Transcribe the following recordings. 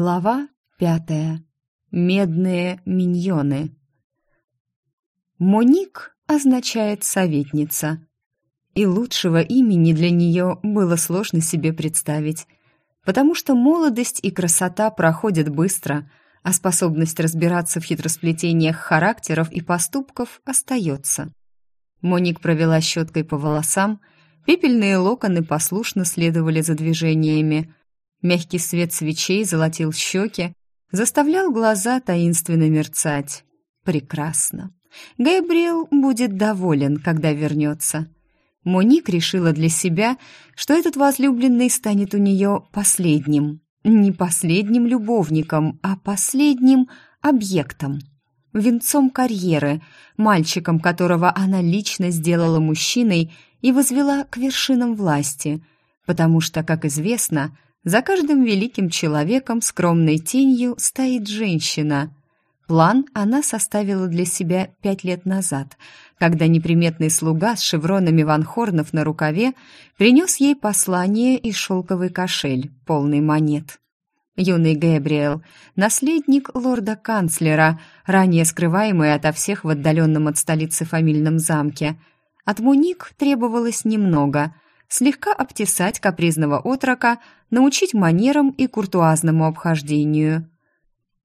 Глава пятая. Медные миньоны. Моник означает «советница». И лучшего имени для нее было сложно себе представить, потому что молодость и красота проходят быстро, а способность разбираться в хитросплетениях характеров и поступков остается. Моник провела щеткой по волосам, пепельные локоны послушно следовали за движениями – Мягкий свет свечей золотил щеки, заставлял глаза таинственно мерцать. Прекрасно. Габриэл будет доволен, когда вернется. Моник решила для себя, что этот возлюбленный станет у нее последним. Не последним любовником, а последним объектом. Венцом карьеры, мальчиком, которого она лично сделала мужчиной и возвела к вершинам власти. Потому что, как известно, за каждым великим человеком скромной тенью стоит женщина. План она составила для себя пять лет назад, когда неприметный слуга с шевронами Ван Хорнов на рукаве принес ей послание и шелковый кошель, полный монет. Юный Гэбриэл, наследник лорда-канцлера, ранее скрываемый ото всех в отдаленном от столицы фамильном замке. От Муник требовалось немного — слегка обтесать капризного отрока, научить манерам и куртуазному обхождению.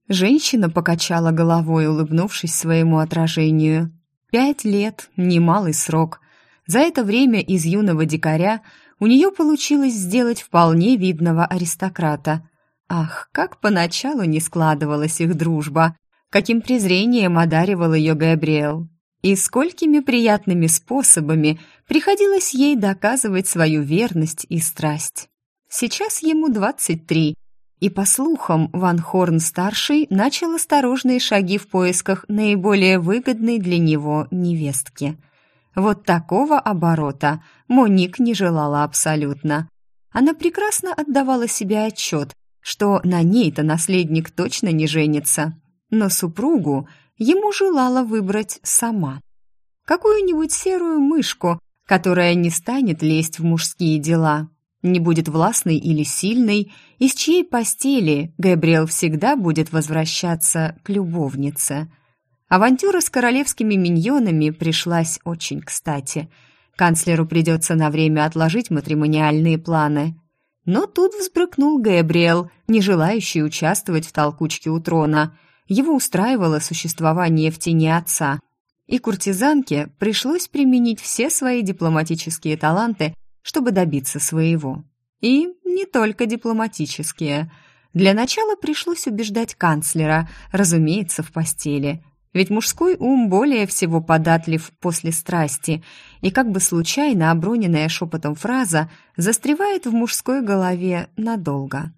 Женщина покачала головой, улыбнувшись своему отражению. Пять лет — немалый срок. За это время из юного дикаря у нее получилось сделать вполне видного аристократа. Ах, как поначалу не складывалась их дружба! Каким презрением одаривал ее Габриэл! И сколькими приятными способами приходилось ей доказывать свою верность и страсть. Сейчас ему 23, и, по слухам, Ван Хорн-старший начал осторожные шаги в поисках наиболее выгодной для него невестки. Вот такого оборота Моник не желала абсолютно. Она прекрасно отдавала себе отчет, что на ней-то наследник точно не женится, но супругу ему желала выбрать сама. Какую-нибудь серую мышку, которая не станет лезть в мужские дела, не будет властной или сильной, из чьей постели Габриэл всегда будет возвращаться к любовнице. Авантюра с королевскими миньонами пришлась очень кстати. Канцлеру придется на время отложить матримониальные планы. Но тут взбрыкнул Габриэл, не желающий участвовать в толкучке у трона – его устраивало существование в тени отца, и куртизанке пришлось применить все свои дипломатические таланты, чтобы добиться своего. И не только дипломатические. Для начала пришлось убеждать канцлера, разумеется, в постели. Ведь мужской ум более всего податлив после страсти, и как бы случайно оброненная шепотом фраза застревает в мужской голове надолго.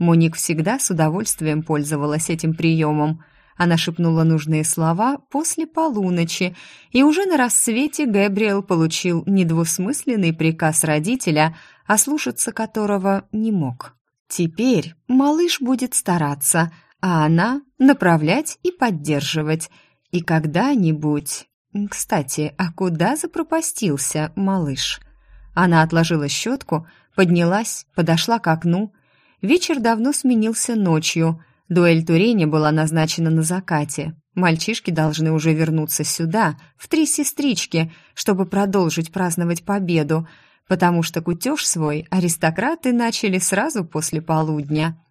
Моник всегда с удовольствием пользовалась этим приемом. Она шепнула нужные слова после полуночи, и уже на рассвете Гэбриэл получил недвусмысленный приказ родителя, ослушаться которого не мог. Теперь малыш будет стараться, а она направлять и поддерживать. И когда-нибудь... Кстати, а куда запропастился малыш? Она отложила щетку, поднялась, подошла к окну, Вечер давно сменился ночью. Дуэль Турене была назначена на закате. Мальчишки должны уже вернуться сюда, в Три Сестрички, чтобы продолжить праздновать победу, потому что кутеж свой аристократы начали сразу после полудня.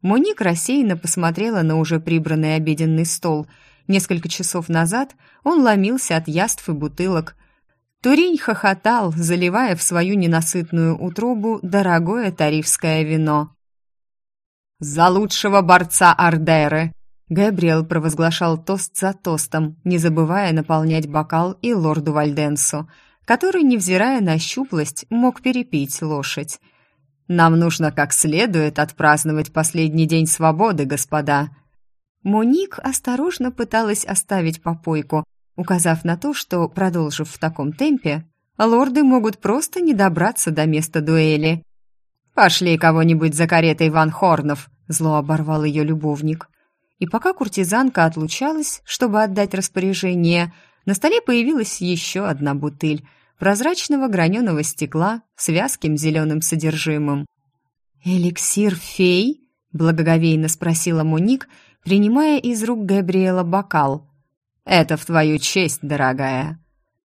Моник рассеянно посмотрела на уже прибранный обеденный стол. Несколько часов назад он ломился от яств и бутылок. Турень хохотал, заливая в свою ненасытную утробу дорогое тарифское вино. «За лучшего борца Ардеры!» Габриэл провозглашал тост за тостом, не забывая наполнять бокал и лорду Вальденсу, который, невзирая на щуплость, мог перепить лошадь. «Нам нужно как следует отпраздновать последний день свободы, господа!» Моник осторожно пыталась оставить попойку, указав на то, что, продолжив в таком темпе, лорды могут просто не добраться до места дуэли. «Пошли кого-нибудь за каретой Ван Хорнов», — зло оборвал ее любовник. И пока куртизанка отлучалась, чтобы отдать распоряжение, на столе появилась еще одна бутыль прозрачного граненого стекла с вязким зеленым содержимым. «Эликсир фей?» Благоговейно спросила Моник, принимая из рук Габриэла бокал. «Это в твою честь, дорогая».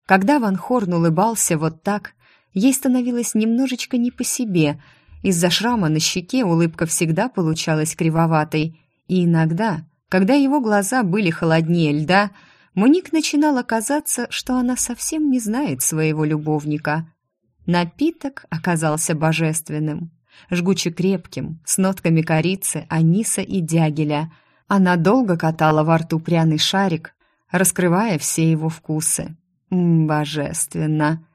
Когда Ван Хорн улыбался вот так, ей становилось немножечко не по себе. Из-за шрама на щеке улыбка всегда получалась кривоватой. И иногда, когда его глаза были холоднее льда, Моник начинала казаться, что она совсем не знает своего любовника. Напиток оказался божественным, жгуче крепким, с нотками корицы, аниса и дягеля. Она долго катала во рту пряный шарик, раскрывая все его вкусы. М божественно!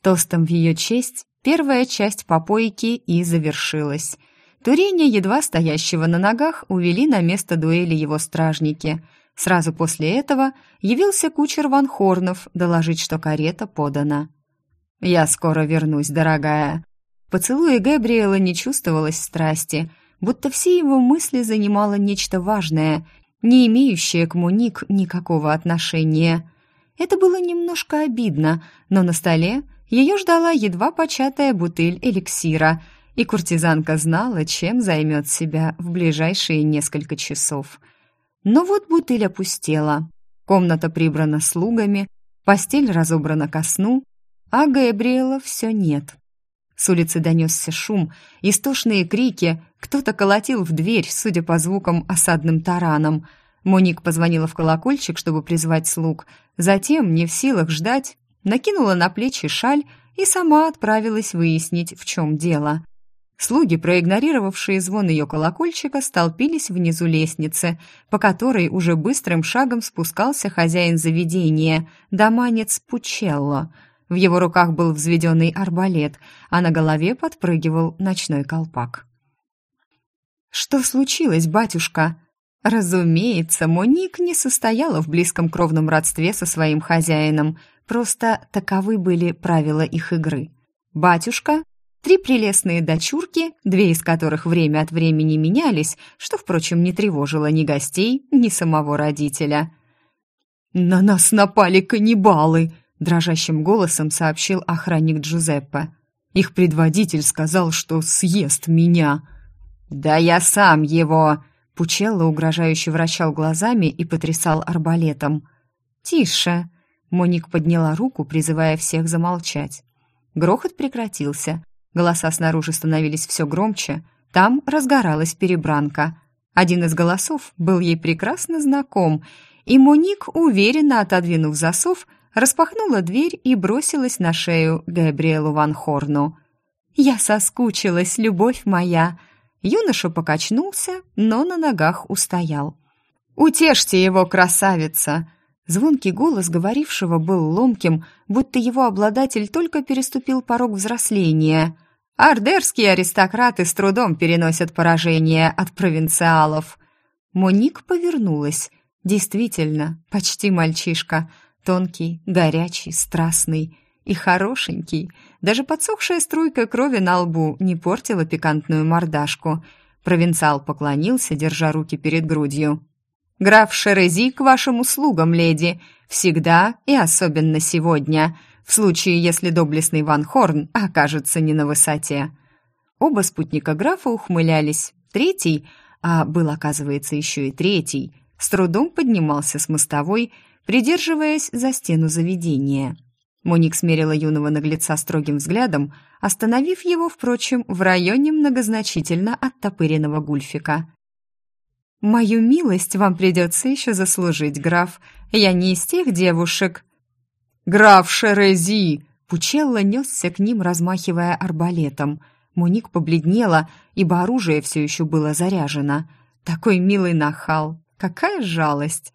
Тостом в ее честь первая часть попойки и завершилась. Туреня, едва стоящего на ногах, увели на место дуэли его стражники — Сразу после этого явился кучер Ван Хорнов доложить, что карета подана. «Я скоро вернусь, дорогая». Поцелуя Габриэла не чувствовалось страсти, будто все его мысли занимало нечто важное, не имеющее к Муник никакого отношения. Это было немножко обидно, но на столе ее ждала едва початая бутыль эликсира, и куртизанка знала, чем займет себя в ближайшие несколько часов – но вот бутыль опустела. Комната прибрана слугами, постель разобрана ко сну, а Габриэла все нет. С улицы донесся шум, истошные крики, кто-то колотил в дверь, судя по звукам, осадным тараном. Моник позвонила в колокольчик, чтобы призвать слуг. Затем, не в силах ждать, накинула на плечи шаль и сама отправилась выяснить, в чем дело. Слуги, проигнорировавшие звон ее колокольчика, столпились внизу лестницы, по которой уже быстрым шагом спускался хозяин заведения, доманец Пучелло. В его руках был взведенный арбалет, а на голове подпрыгивал ночной колпак. «Что случилось, батюшка?» Разумеется, Моник не состояла в близком кровном родстве со своим хозяином, просто таковы были правила их игры. Батюшка Три прелестные дочурки, две из которых время от времени менялись, что, впрочем, не тревожило ни гостей, ни самого родителя. «На нас напали каннибалы!» — дрожащим голосом сообщил охранник Джузеппе. «Их предводитель сказал, что съест меня». «Да я сам его!» — Пучелло угрожающе вращал глазами и потрясал арбалетом. «Тише!» — Моник подняла руку, призывая всех замолчать. Грохот прекратился, Голоса снаружи становились все громче. Там разгоралась перебранка. Один из голосов был ей прекрасно знаком, и Моник, уверенно отодвинув засов, распахнула дверь и бросилась на шею Габриэлу Ван Хорну. «Я соскучилась, любовь моя!» Юноша покачнулся, но на ногах устоял. «Утешьте его, красавица!» Звонкий голос говорившего был ломким, будто его обладатель только переступил порог взросления. Ардерские аристократы с трудом переносят поражение от провинциалов. Моник повернулась. Действительно, почти мальчишка. Тонкий, горячий, страстный и хорошенький. Даже подсохшая струйка крови на лбу не портила пикантную мордашку. Провинциал поклонился, держа руки перед грудью. «Граф Шерези к вашим услугам, леди. Всегда и особенно сегодня в случае, если доблестный Ван Хорн окажется не на высоте. Оба спутника графа ухмылялись. Третий, а был, оказывается, еще и третий, с трудом поднимался с мостовой, придерживаясь за стену заведения. Моник смерила юного наглеца строгим взглядом, остановив его, впрочем, в районе многозначительно оттопыренного гульфика. «Мою милость вам придется еще заслужить, граф. Я не из тех девушек...» «Граф Шерези!» Пучелло несся к ним, размахивая арбалетом. Муник побледнела, ибо оружие все еще было заряжено. Такой милый нахал! Какая жалость!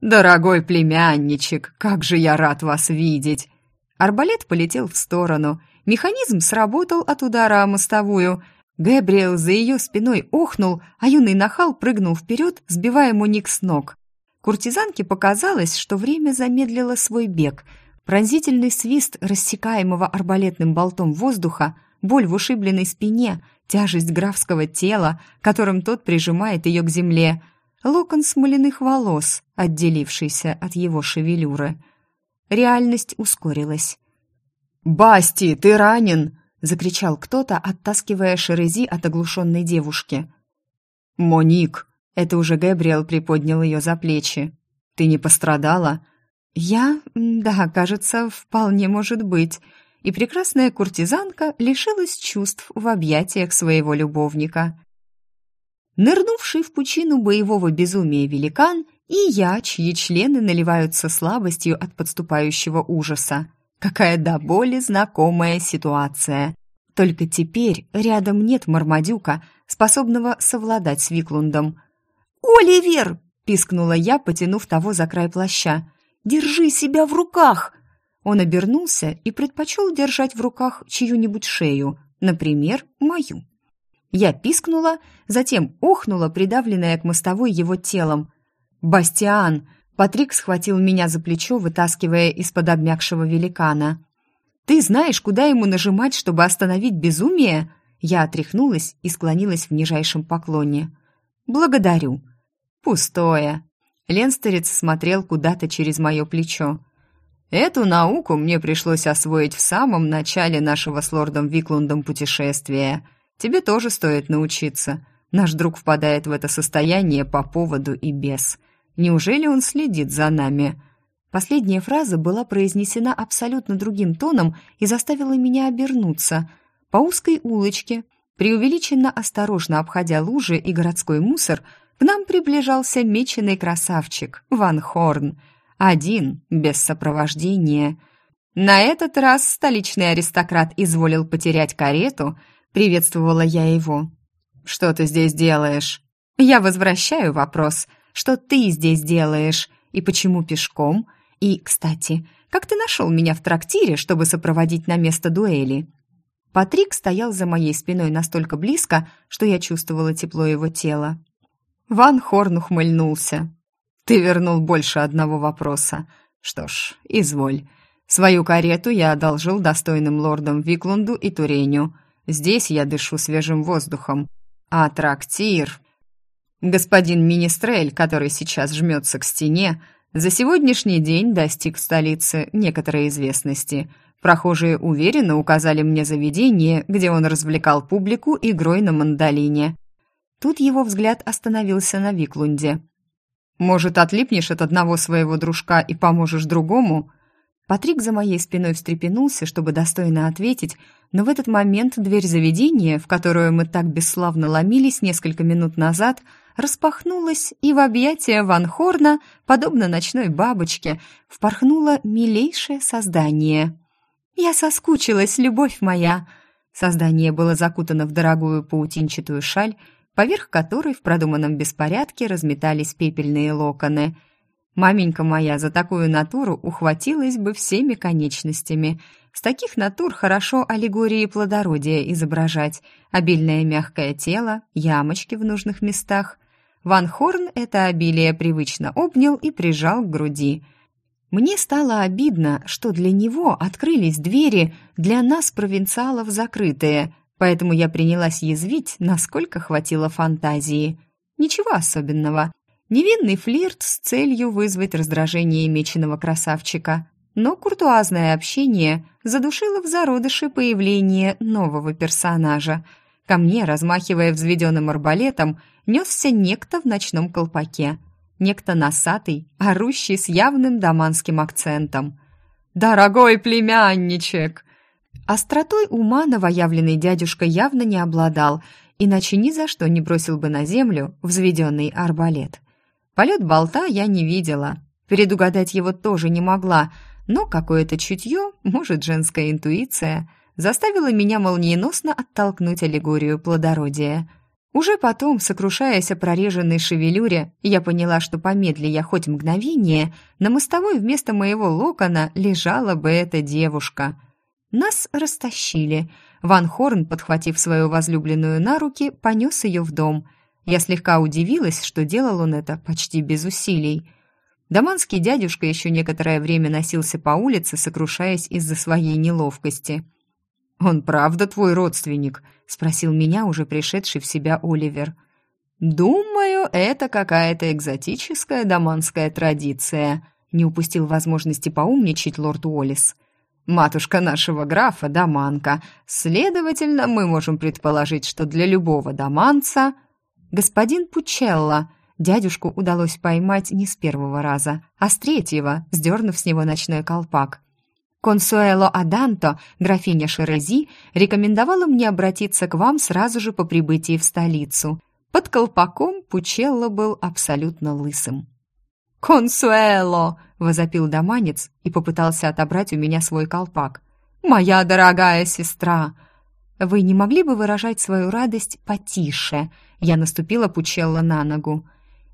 «Дорогой племянничек, как же я рад вас видеть!» Арбалет полетел в сторону. Механизм сработал от удара о мостовую. Гэбриэл за ее спиной охнул, а юный нахал прыгнул вперед, сбивая Муник с ног. Куртизанке показалось, что время замедлило свой бег — Пронзительный свист рассекаемого арбалетным болтом воздуха, боль в ушибленной спине, тяжесть графского тела, которым тот прижимает ее к земле, локон смоляных волос, отделившийся от его шевелюры. Реальность ускорилась. «Басти, ты ранен!» — закричал кто-то, оттаскивая Шерези от оглушенной девушки. «Моник!» — это уже Гэбриэл приподнял ее за плечи. «Ты не пострадала?» «Я? Да, кажется, вполне может быть». И прекрасная куртизанка лишилась чувств в объятиях своего любовника. Нырнувший в пучину боевого безумия великан и я, чьи члены наливаются слабостью от подступающего ужаса. Какая до боли знакомая ситуация. Только теперь рядом нет Мармадюка, способного совладать с Виклундом. «Оливер!» – пискнула я, потянув того за край плаща. «Держи себя в руках!» Он обернулся и предпочел держать в руках чью-нибудь шею, например, мою. Я пискнула, затем охнула, придавленная к мостовой его телом. «Бастиан!» Патрик схватил меня за плечо, вытаскивая из-под обмякшего великана. «Ты знаешь, куда ему нажимать, чтобы остановить безумие?» Я отряхнулась и склонилась в нижайшем поклоне. «Благодарю». «Пустое». Ленстерец смотрел куда-то через мое плечо. «Эту науку мне пришлось освоить в самом начале нашего с лордом Виклундом путешествия. Тебе тоже стоит научиться. Наш друг впадает в это состояние по поводу и без. Неужели он следит за нами?» Последняя фраза была произнесена абсолютно другим тоном и заставила меня обернуться. По узкой улочке, преувеличенно осторожно обходя лужи и городской мусор, к нам приближался меченый красавчик Ван Хорн. Один, без сопровождения. На этот раз столичный аристократ изволил потерять карету, приветствовала я его. «Что ты здесь делаешь?» «Я возвращаю вопрос», что ты здесь делаешь и почему пешком? И, кстати, как ты нашел меня в трактире, чтобы сопроводить на место дуэли?» Патрик стоял за моей спиной настолько близко, что я чувствовала тепло его тела. Ван Хорн ухмыльнулся. «Ты вернул больше одного вопроса. Что ж, изволь. Свою карету я одолжил достойным лордам Виклунду и Туреню. Здесь я дышу свежим воздухом. А трактир... Господин Министрель, который сейчас жмется к стене, за сегодняшний день достиг в столице некоторой известности. Прохожие уверенно указали мне заведение, где он развлекал публику игрой на мандолине. Тут его взгляд остановился на Виклунде. «Может, отлипнешь от одного своего дружка и поможешь другому?» Патрик за моей спиной встрепенулся, чтобы достойно ответить, но в этот момент дверь заведения, в которую мы так бесславно ломились несколько минут назад, распахнулась, и в объятия Ван Хорна, подобно ночной бабочке, впорхнуло милейшее создание. «Я соскучилась, любовь моя!» Создание было закутано в дорогую паутинчатую шаль, поверх которой в продуманном беспорядке разметались пепельные локоны – Маменька моя за такую натуру ухватилась бы всеми конечностями. С таких натур хорошо аллегории плодородия изображать. Обильное мягкое тело, ямочки в нужных местах. Ван Хорн это обилие привычно обнял и прижал к груди. Мне стало обидно, что для него открылись двери, для нас, провинциалов, закрытые, поэтому я принялась язвить, насколько хватило фантазии. Ничего особенного. Невинный флирт с целью вызвать раздражение меченого красавчика. Но куртуазное общение задушило в зародыше появление нового персонажа. Ко мне, размахивая взведенным арбалетом, несся некто в ночном колпаке. Некто носатый, орущий с явным даманским акцентом. «Дорогой племянничек!» Остротой ума новоявленный дядюшка явно не обладал, иначе ни за что не бросил бы на землю взведенный арбалет. Полет болта я не видела. Предугадать его тоже не могла, но какое-то чутье, может, женская интуиция, заставила меня молниеносно оттолкнуть аллегорию плодородия. Уже потом, сокрушаясь о прореженной шевелюре, я поняла, что помедли я хоть мгновение, на мостовой вместо моего локона лежала бы эта девушка. Нас растащили. Ван Хорн, подхватив свою возлюбленную на руки, понес ее в дом — я слегка удивилась, что делал он это почти без усилий. Даманский дядюшка еще некоторое время носился по улице, сокрушаясь из-за своей неловкости. «Он правда твой родственник?» — спросил меня уже пришедший в себя Оливер. «Думаю, это какая-то экзотическая даманская традиция», — не упустил возможности поумничать лорд Уоллес. «Матушка нашего графа — даманка. Следовательно, мы можем предположить, что для любого даманца...» господин Пучелло. Дядюшку удалось поймать не с первого раза, а с третьего, сдернув с него ночной колпак. Консуэло Аданто, графиня Шерези, рекомендовала мне обратиться к вам сразу же по прибытии в столицу. Под колпаком Пучелло был абсолютно лысым. «Консуэло!» — возопил доманец и попытался отобрать у меня свой колпак. «Моя дорогая сестра!» «Вы не могли бы выражать свою радость потише?» Я наступила Пучелло на ногу.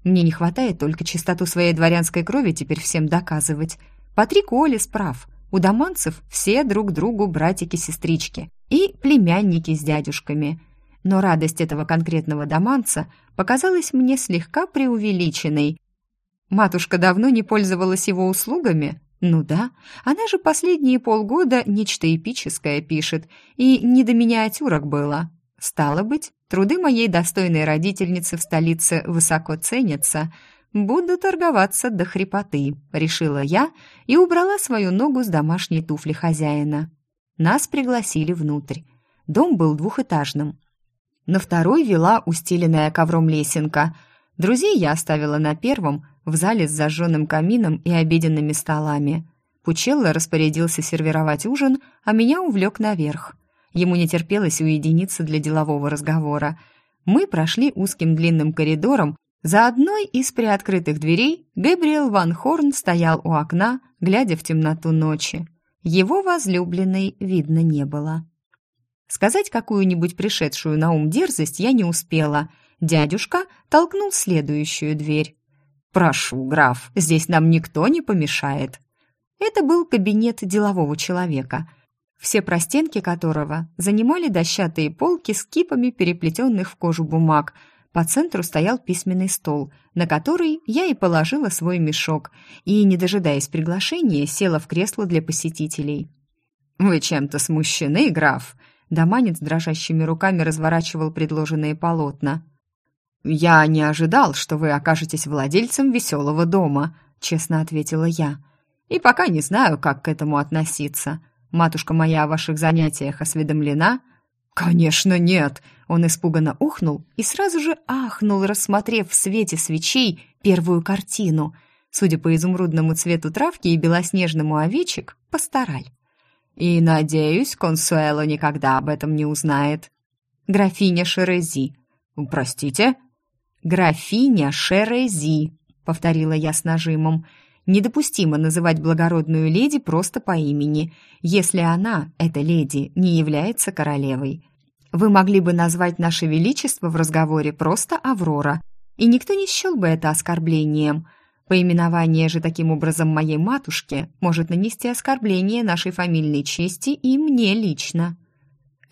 «Мне не хватает только чистоту своей дворянской крови теперь всем доказывать. Патрик Уоллес прав. У доманцев все друг другу братики-сестрички и племянники с дядюшками. Но радость этого конкретного доманца показалась мне слегка преувеличенной. Матушка давно не пользовалась его услугами? Ну да, она же последние полгода нечто эпическое пишет, и не до миниатюрок было. Стало быть, труды моей достойной родительницы в столице высоко ценятся — «Буду торговаться до хрипоты», — решила я и убрала свою ногу с домашней туфли хозяина. Нас пригласили внутрь. Дом был двухэтажным. На второй вела устеленная ковром лесенка. Друзей я оставила на первом, в зале с зажженным камином и обеденными столами. Пучелло распорядился сервировать ужин, а меня увлек наверх. Ему не терпелось уединиться для делового разговора. Мы прошли узким длинным коридором, за одной из приоткрытых дверей Гэбриэл Ван Хорн стоял у окна, глядя в темноту ночи. Его возлюбленной видно не было. Сказать какую-нибудь пришедшую на ум дерзость я не успела. Дядюшка толкнул следующую дверь. «Прошу, граф, здесь нам никто не помешает». Это был кабинет делового человека, все простенки которого занимали дощатые полки с кипами переплетенных в кожу бумаг – по центру стоял письменный стол, на который я и положила свой мешок, и, не дожидаясь приглашения, села в кресло для посетителей. «Вы чем-то смущены, граф?» Доманец дрожащими руками разворачивал предложенные полотна. «Я не ожидал, что вы окажетесь владельцем веселого дома», — честно ответила я. «И пока не знаю, как к этому относиться. Матушка моя о ваших занятиях осведомлена?» «Конечно нет!» Он испуганно ухнул и сразу же ахнул, рассмотрев в свете свечей первую картину. Судя по изумрудному цвету травки и белоснежному овечек, постараль. И, надеюсь, Консуэло никогда об этом не узнает. Графиня Шерези. Простите? Графиня Шерези, повторила я с нажимом. Недопустимо называть благородную леди просто по имени, если она, эта леди, не является королевой. Вы могли бы назвать наше величество в разговоре просто Аврора, и никто не счел бы это оскорблением. Поименование же таким образом моей матушке может нанести оскорбление нашей фамильной чести и мне лично.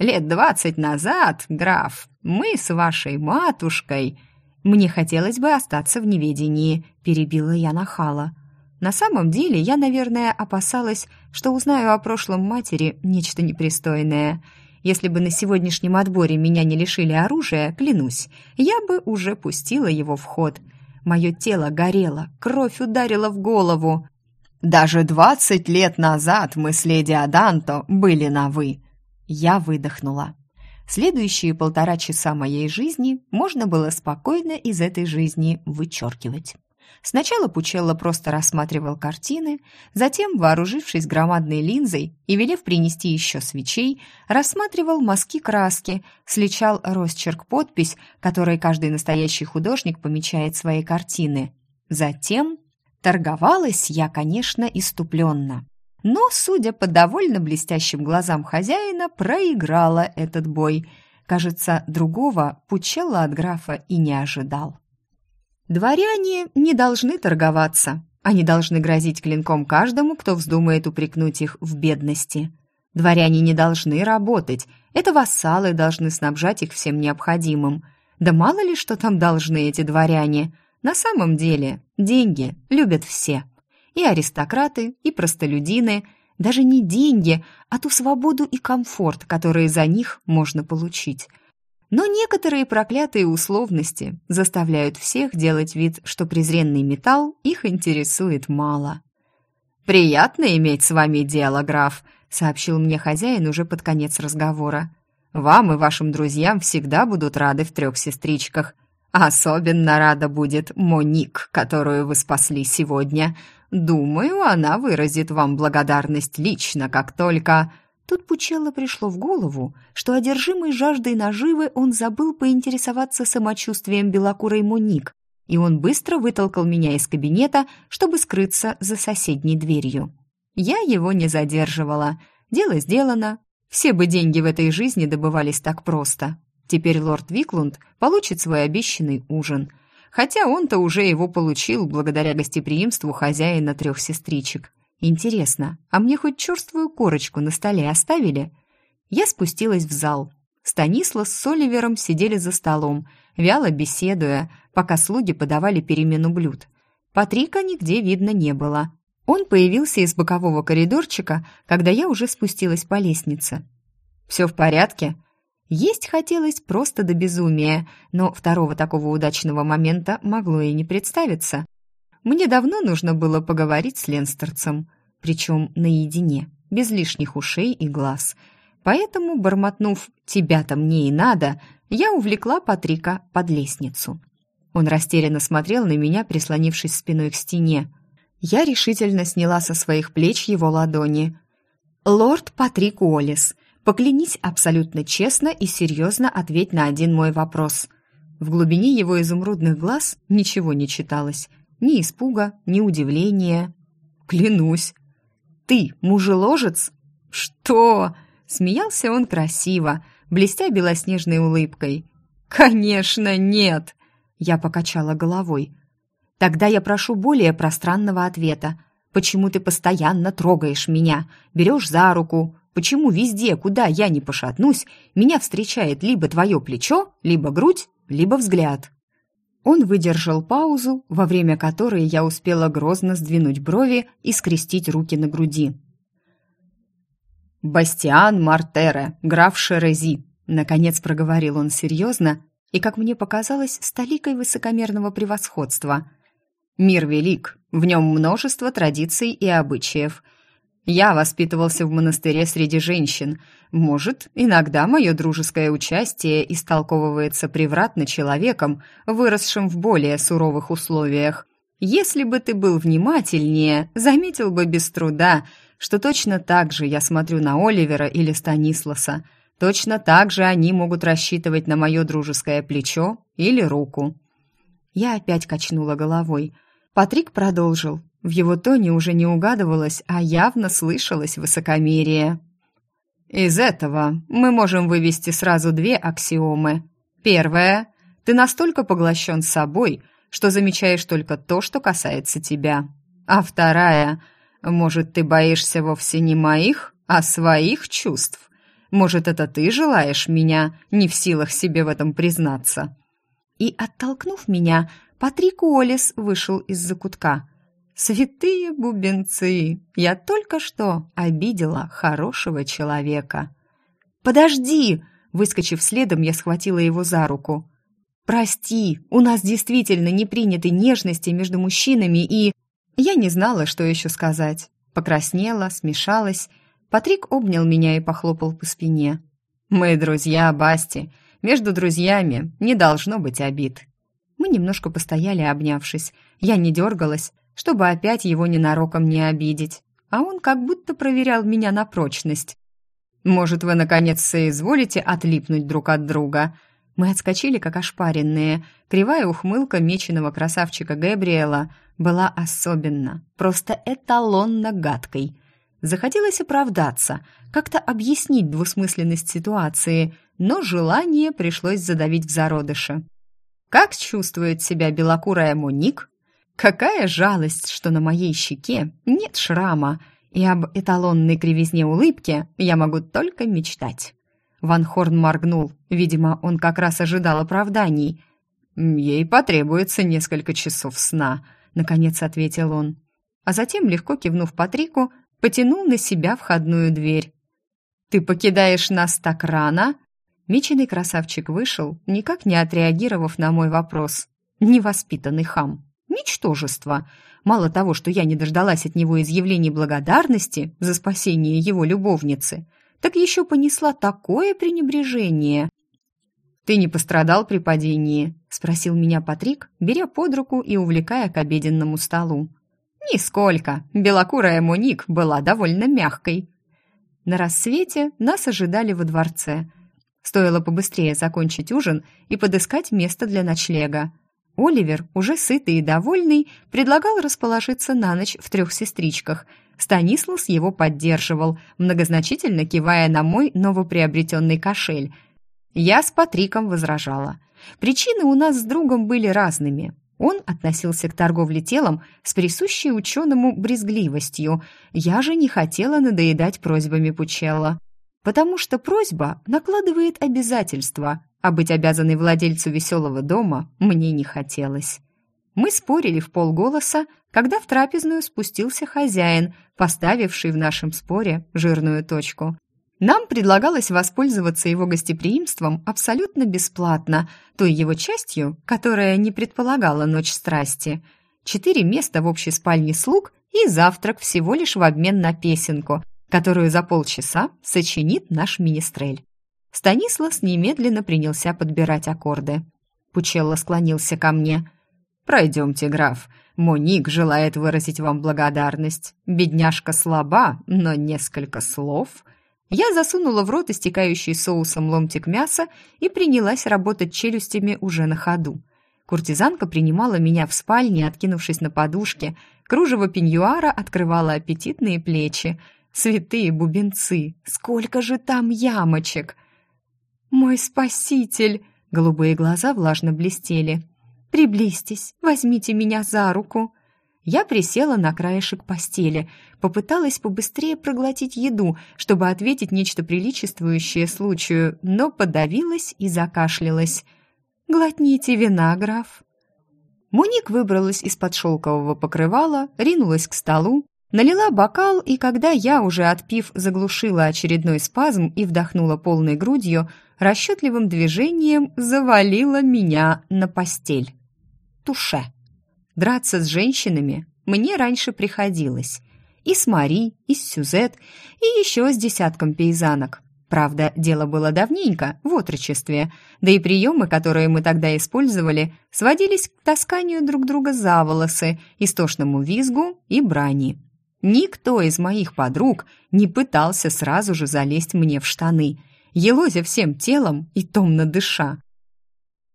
Лет двадцать назад, граф, мы с вашей матушкой... Мне хотелось бы остаться в неведении, перебила я нахала. На самом деле, я, наверное, опасалась, что узнаю о прошлом матери нечто непристойное. Если бы на сегодняшнем отборе меня не лишили оружия, клянусь, я бы уже пустила его в ход. Мое тело горело, кровь ударила в голову. Даже двадцать лет назад мы с леди Аданто были на «вы». Я выдохнула. Следующие полтора часа моей жизни можно было спокойно из этой жизни вычеркивать. Сначала Пучелло просто рассматривал картины, затем, вооружившись громадной линзой и велев принести еще свечей, рассматривал мазки краски, сличал росчерк-подпись, которой каждый настоящий художник помечает свои картины. Затем торговалась я, конечно, иступленно. Но, судя по довольно блестящим глазам хозяина, проиграла этот бой. Кажется, другого Пучелло от графа и не ожидал. Дворяне не должны торговаться. Они должны грозить клинком каждому, кто вздумает упрекнуть их в бедности. Дворяне не должны работать. Это вассалы должны снабжать их всем необходимым. Да мало ли, что там должны эти дворяне. На самом деле, деньги любят все. И аристократы, и простолюдины. Даже не деньги, а ту свободу и комфорт, которые за них можно получить – но некоторые проклятые условности заставляют всех делать вид, что презренный металл их интересует мало. «Приятно иметь с вами дело, граф», — сообщил мне хозяин уже под конец разговора. «Вам и вашим друзьям всегда будут рады в трех сестричках. Особенно рада будет Моник, которую вы спасли сегодня. Думаю, она выразит вам благодарность лично, как только...» Тут Пучелло пришло в голову, что одержимый жаждой наживы он забыл поинтересоваться самочувствием белокурой Моник, и он быстро вытолкал меня из кабинета, чтобы скрыться за соседней дверью. Я его не задерживала. Дело сделано. Все бы деньги в этой жизни добывались так просто. Теперь лорд Виклунд получит свой обещанный ужин. Хотя он-то уже его получил благодаря гостеприимству хозяина трех сестричек. Интересно, а мне хоть черствую корочку на столе оставили? Я спустилась в зал. Станислав с Оливером сидели за столом, вяло беседуя, пока слуги подавали перемену блюд. Патрика нигде видно не было. Он появился из бокового коридорчика, когда я уже спустилась по лестнице. «Все в порядке?» Есть хотелось просто до безумия, но второго такого удачного момента могло и не представиться. Мне давно нужно было поговорить с Ленстерцем, причем наедине, без лишних ушей и глаз. Поэтому, бормотнув «тебя-то мне и надо», я увлекла Патрика под лестницу. Он растерянно смотрел на меня, прислонившись спиной к стене. Я решительно сняла со своих плеч его ладони. «Лорд Патрик Уоллес, поклянись абсолютно честно и серьезно ответь на один мой вопрос». В глубине его изумрудных глаз ничего не читалось. Ни испуга, ни удивления. «Клянусь». «Ты мужеложец?» «Что?» Смеялся он красиво, блестя белоснежной улыбкой. «Конечно, нет!» Я покачала головой. Тогда я прошу более пространного ответа. Почему ты постоянно трогаешь меня, берешь за руку? Почему везде, куда я не пошатнусь, меня встречает либо твое плечо, либо грудь, либо взгляд?» Он выдержал паузу, во время которой я успела грозно сдвинуть брови и скрестить руки на груди. «Бастиан Мартере, граф Шерези», — наконец проговорил он серьезно и, как мне показалось, с толикой высокомерного превосходства — Мир велик, в нем множество традиций и обычаев. Я воспитывался в монастыре среди женщин. Может, иногда мое дружеское участие истолковывается превратно человеком, выросшим в более суровых условиях. Если бы ты был внимательнее, заметил бы без труда, что точно так же я смотрю на Оливера или Станисласа. Точно так же они могут рассчитывать на мое дружеское плечо или руку. Я опять качнула головой – Патрик продолжил. В его тоне уже не угадывалось, а явно слышалось высокомерие. «Из этого мы можем вывести сразу две аксиомы. Первая — ты настолько поглощен собой, что замечаешь только то, что касается тебя. А вторая — может, ты боишься вовсе не моих, а своих чувств. Может, это ты желаешь меня, не в силах себе в этом признаться?» И, оттолкнув меня, Патрик Уоллес вышел из закутка. «Святые бубенцы! Я только что обидела хорошего человека!» «Подожди!» Выскочив следом, я схватила его за руку. «Прости, у нас действительно не приняты нежности между мужчинами и...» Я не знала, что еще сказать. Покраснела, смешалась. Патрик обнял меня и похлопал по спине. «Мы друзья, Басти. Между друзьями не должно быть обид. Мы немножко постояли, обнявшись. Я не дергалась, чтобы опять его ненароком не обидеть. А он как будто проверял меня на прочность. «Может, вы, наконец, соизволите отлипнуть друг от друга?» Мы отскочили, как ошпаренные. Кривая ухмылка меченого красавчика Габриэла была особенно, просто эталонно гадкой. Захотелось оправдаться, как-то объяснить двусмысленность ситуации, но желание пришлось задавить в зародыше. Как чувствует себя белокурая Моник? Какая жалость, что на моей щеке нет шрама, и об эталонной кривизне улыбки я могу только мечтать. Ван Хорн моргнул. Видимо, он как раз ожидал оправданий. «Ей потребуется несколько часов сна», — наконец ответил он. А затем, легко кивнув Патрику, потянул на себя входную дверь. «Ты покидаешь нас так рано?» Меченый красавчик вышел, никак не отреагировав на мой вопрос. Невоспитанный хам. Ничтожество. Мало того, что я не дождалась от него изъявлений благодарности за спасение его любовницы, так еще понесла такое пренебрежение. «Ты не пострадал при падении?» — спросил меня Патрик, беря под руку и увлекая к обеденному столу. «Нисколько. Белокурая Моник была довольно мягкой». На рассвете нас ожидали во дворце. Стоило побыстрее закончить ужин и подыскать место для ночлега. Оливер, уже сытый и довольный, предлагал расположиться на ночь в трех сестричках. Станислас его поддерживал, многозначительно кивая на мой новоприобретенный кошель. Я с Патриком возражала. Причины у нас с другом были разными. Он относился к торговле телом с присущей ученому брезгливостью. Я же не хотела надоедать просьбами Пучелла. Потому что просьба накладывает обязательства, а быть обязанной владельцу веселого дома мне не хотелось. Мы спорили в полголоса, когда в трапезную спустился хозяин, поставивший в нашем споре жирную точку. Нам предлагалось воспользоваться его гостеприимством абсолютно бесплатно, той его частью, которая не предполагала ночь страсти. Четыре места в общей спальне слуг и завтрак всего лишь в обмен на песенку, которую за полчаса сочинит наш министрель. Станислав немедленно принялся подбирать аккорды. Пучелло склонился ко мне. «Пройдемте, граф. Моник желает выразить вам благодарность. Бедняжка слаба, но несколько слов...» Я засунула в рот истекающий соусом ломтик мяса и принялась работать челюстями уже на ходу. Куртизанка принимала меня в спальне, откинувшись на подушке. Кружево пеньюара открывало аппетитные плечи. Святые бубенцы! Сколько же там ямочек! «Мой спаситель!» Голубые глаза влажно блестели. «Приблизьтесь, возьмите меня за руку!» Я присела на краешек постели, попыталась побыстрее проглотить еду, чтобы ответить нечто приличествующее случаю, но подавилась и закашлялась. «Глотните вина, граф!» Муник выбралась из-под шелкового покрывала, ринулась к столу, налила бокал, и когда я, уже отпив, заглушила очередной спазм и вдохнула полной грудью, расчетливым движением завалила меня на постель. Туше. Драться с женщинами мне раньше приходилось. И с Мари, и с Сюзет, и еще с десятком пейзанок. Правда, дело было давненько, в отрочестве, да и приемы, которые мы тогда использовали, сводились к тасканию друг друга за волосы, истошному визгу и брани. Никто из моих подруг не пытался сразу же залезть мне в штаны – елозя всем телом и томно дыша.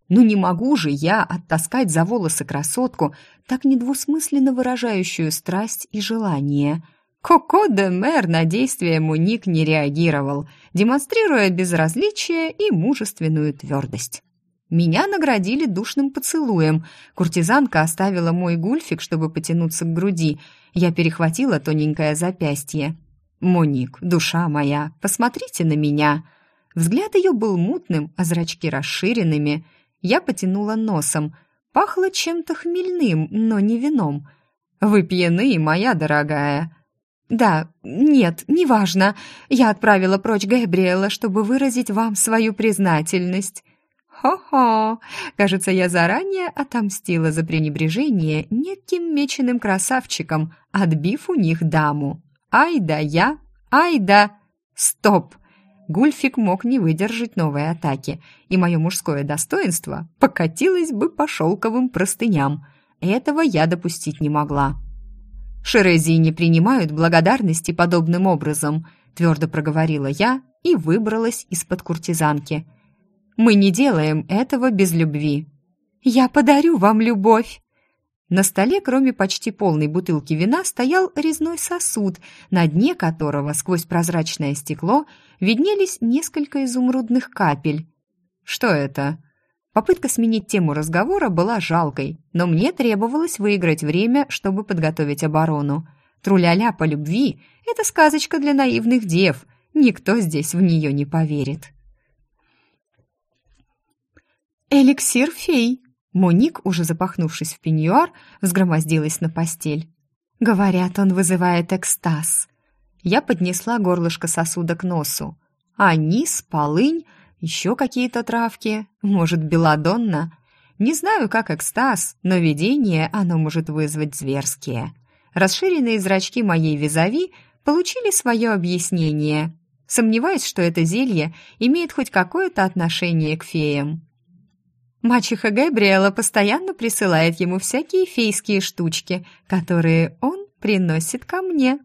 Ну не могу же я оттаскать за волосы красотку, так недвусмысленно выражающую страсть и желание. Коко де Мэр на действия Муник не реагировал, демонстрируя безразличие и мужественную твердость. Меня наградили душным поцелуем. Куртизанка оставила мой гульфик, чтобы потянуться к груди. Я перехватила тоненькое запястье. «Моник, душа моя, посмотрите на меня!» Взгляд ее был мутным, а зрачки расширенными. Я потянула носом. Пахло чем-то хмельным, но не вином. «Вы пьяны, моя дорогая!» «Да, нет, неважно. Я отправила прочь Габриэла, чтобы выразить вам свою признательность». «Хо-хо! Кажется, я заранее отомстила за пренебрежение неким меченым красавчиком, отбив у них даму. Ай да я! Ай да! Стоп! Гульфик мог не выдержать новой атаки, и мое мужское достоинство покатилось бы по шелковым простыням. Этого я допустить не могла. «Шерези не принимают благодарности подобным образом», твердо проговорила я и выбралась из-под куртизанки. «Мы не делаем этого без любви». «Я подарю вам любовь!» На столе, кроме почти полной бутылки вина, стоял резной сосуд, на дне которого сквозь прозрачное стекло виднелись несколько изумрудных капель. Что это? Попытка сменить тему разговора была жалкой, но мне требовалось выиграть время, чтобы подготовить оборону. Труляля по любви — это сказочка для наивных дев, никто здесь в нее не поверит. «Эликсир фей», Моник, уже запахнувшись в пеньюар, взгромоздилась на постель. «Говорят, он вызывает экстаз». Я поднесла горлышко сосуда к носу. Анис, полынь, еще какие-то травки, может, белладонна. Не знаю, как экстаз, но видение оно может вызвать зверские. Расширенные зрачки моей визави получили свое объяснение. Сомневаюсь, что это зелье имеет хоть какое-то отношение к феям. Мачеха Габриэла постоянно присылает ему всякие фейские штучки, которые он приносит ко мне.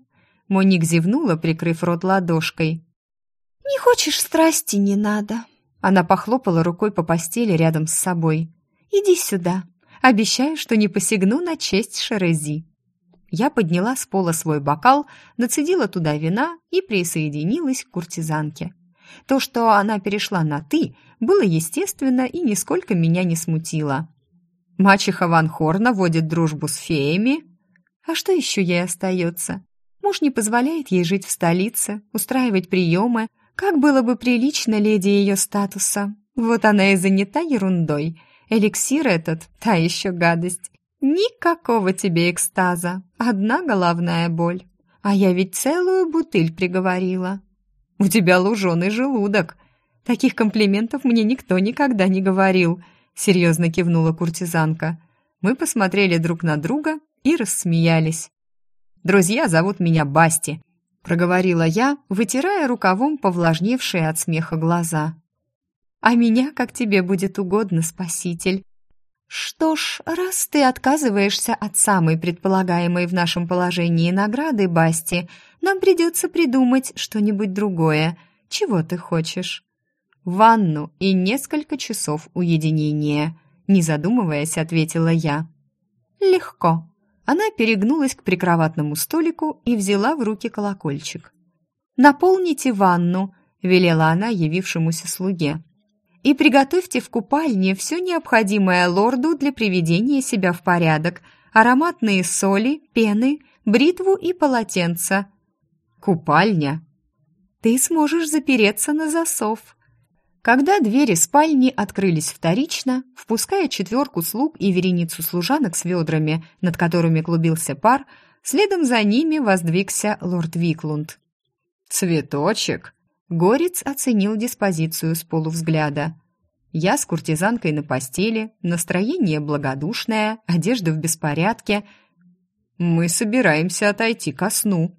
Моник зевнула, прикрыв рот ладошкой. «Не хочешь страсти, не надо». Она похлопала рукой по постели рядом с собой. «Иди сюда. Обещаю, что не посягну на честь Шерези». Я подняла с пола свой бокал, нацедила туда вина и присоединилась к куртизанке. То, что она перешла на «ты», было естественно и нисколько меня не смутило. Мачеха Ван Хорна водит дружбу с феями. А что еще ей остается? Муж не позволяет ей жить в столице, устраивать приемы, как было бы прилично леди ее статуса. Вот она и занята ерундой. Эликсир этот — та еще гадость. Никакого тебе экстаза, одна головная боль. А я ведь целую бутыль приговорила. У тебя луженый желудок. Таких комплиментов мне никто никогда не говорил, серьезно кивнула куртизанка. Мы посмотрели друг на друга и рассмеялись. Друзья зовут меня Басти, проговорила я, вытирая рукавом повлажневшие от смеха глаза. А меня, как тебе будет угодно, спаситель. Что ж, раз ты отказываешься от самой предполагаемой в нашем положении награды, Басти, нам придется придумать что-нибудь другое. Чего ты хочешь? Ванну и несколько часов уединения, не задумываясь, ответила я. Легко. Она перегнулась к прикроватному столику и взяла в руки колокольчик. «Наполните ванну», — велела она явившемуся слуге. «И приготовьте в купальне все необходимое лорду для приведения себя в порядок, ароматные соли, пены, бритву и полотенца». «Купальня?» «Ты сможешь запереться на засов», когда двери спальни открылись вторично, впуская четверку слуг и вереницу служанок с ведрами, над которыми клубился пар, следом за ними воздвигся лорд Виклунд. «Цветочек!» Горец оценил диспозицию с полувзгляда. Я с куртизанкой на постели, настроение благодушное, одежда в беспорядке. Мы собираемся отойти ко сну.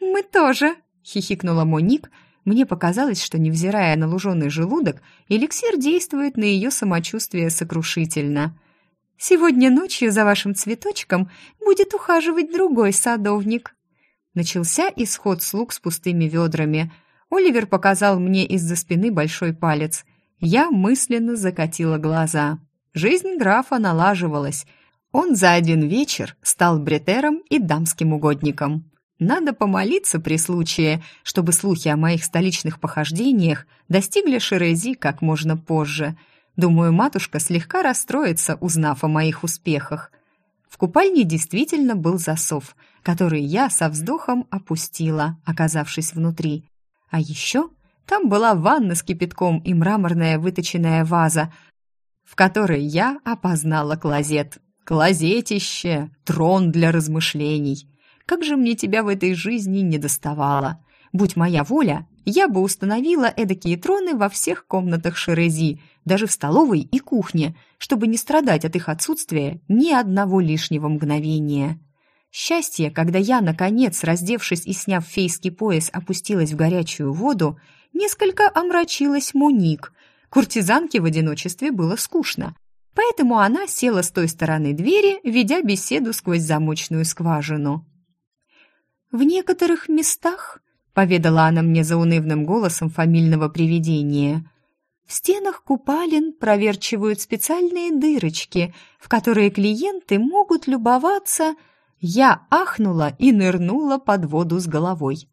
«Мы тоже!» — хихикнула Моник — мне показалось, что, невзирая на луженый желудок, эликсир действует на ее самочувствие сокрушительно. «Сегодня ночью за вашим цветочком будет ухаживать другой садовник». Начался исход слуг с пустыми ведрами. Оливер показал мне из-за спины большой палец. Я мысленно закатила глаза. Жизнь графа налаживалась. Он за один вечер стал бретером и дамским угодником. Надо помолиться при случае, чтобы слухи о моих столичных похождениях достигли Шерези как можно позже. Думаю, матушка слегка расстроится, узнав о моих успехах. В купальне действительно был засов, который я со вздохом опустила, оказавшись внутри. А еще там была ванна с кипятком и мраморная выточенная ваза, в которой я опознала клозет. Клозетище, трон для размышлений. Как же мне тебя в этой жизни не доставало. Будь моя воля, я бы установила эдакие троны во всех комнатах Шерези, даже в столовой и кухне, чтобы не страдать от их отсутствия ни одного лишнего мгновения. Счастье, когда я, наконец, раздевшись и сняв фейский пояс, опустилась в горячую воду, несколько омрачилась Моник. Куртизанке в одиночестве было скучно, поэтому она села с той стороны двери, ведя беседу сквозь замочную скважину. «В некоторых местах», — поведала она мне заунывным голосом фамильного привидения, «в стенах купалин проверчивают специальные дырочки, в которые клиенты могут любоваться...» Я ахнула и нырнула под воду с головой.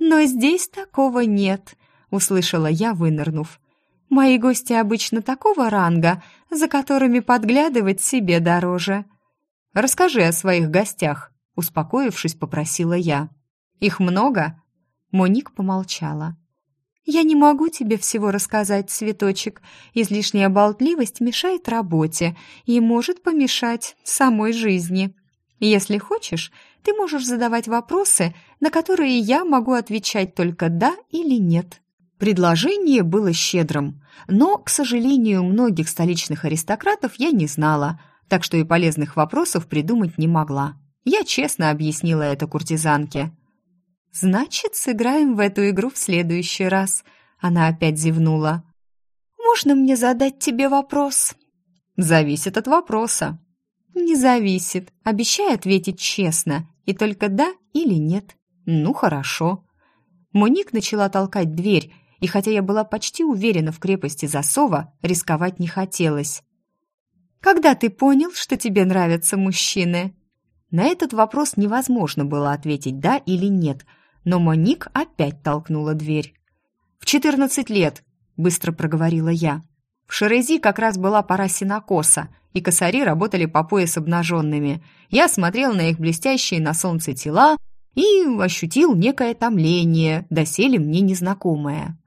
«Но здесь такого нет», — услышала я, вынырнув. «Мои гости обычно такого ранга, за которыми подглядывать себе дороже». «Расскажи о своих гостях», Успокоившись, попросила я. «Их много?» Моник помолчала. «Я не могу тебе всего рассказать, цветочек. Излишняя болтливость мешает работе и может помешать самой жизни. Если хочешь, ты можешь задавать вопросы, на которые я могу отвечать только «да» или «нет». Предложение было щедрым, но, к сожалению, многих столичных аристократов я не знала, так что и полезных вопросов придумать не могла. Я честно объяснила это куртизанке. «Значит, сыграем в эту игру в следующий раз», — она опять зевнула. «Можно мне задать тебе вопрос?» «Зависит от вопроса». «Не зависит. Обещай ответить честно, и только да или нет». «Ну, хорошо». Моник начала толкать дверь, и хотя я была почти уверена в крепости засова, рисковать не хотелось. «Когда ты понял, что тебе нравятся мужчины?» На этот вопрос невозможно было ответить «да» или «нет», но Моник опять толкнула дверь. «В четырнадцать лет», — быстро проговорила я. В Шерези как раз была пора синокоса, и косари работали по пояс обнаженными. Я смотрел на их блестящие на солнце тела и ощутил некое томление, доселе мне незнакомое.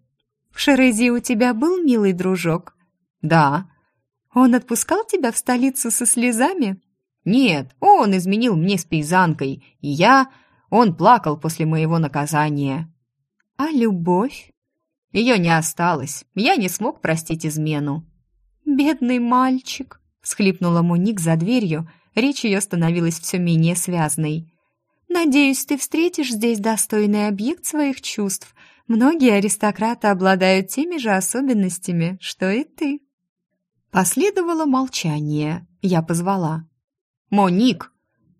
«В Шерези у тебя был милый дружок?» «Да». «Он отпускал тебя в столицу со слезами?» «Нет, он изменил мне с пейзанкой, и я...» Он плакал после моего наказания». «А любовь?» «Ее не осталось. Я не смог простить измену». «Бедный мальчик», — схлипнула Муник за дверью. Речь ее становилась все менее связной. «Надеюсь, ты встретишь здесь достойный объект своих чувств. Многие аристократы обладают теми же особенностями, что и ты». Последовало молчание. Я позвала. «Моник!»